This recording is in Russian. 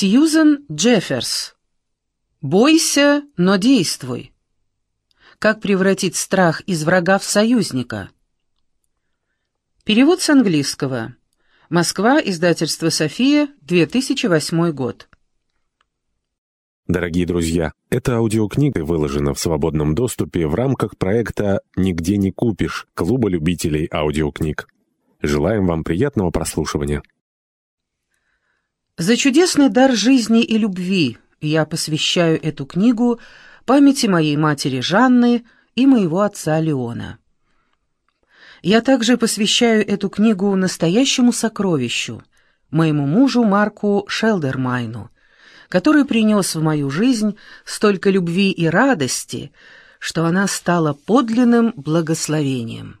Сьюзен Джефферс. «Бойся, но действуй». Как превратить страх из врага в союзника? Перевод с английского. Москва, издательство «София», 2008 год. Дорогие друзья, эта аудиокнига выложена в свободном доступе в рамках проекта «Нигде не купишь» Клуба любителей аудиокниг. Желаем вам приятного прослушивания. За чудесный дар жизни и любви я посвящаю эту книгу памяти моей матери Жанны и моего отца Леона. Я также посвящаю эту книгу настоящему сокровищу, моему мужу Марку Шелдермайну, который принес в мою жизнь столько любви и радости, что она стала подлинным благословением.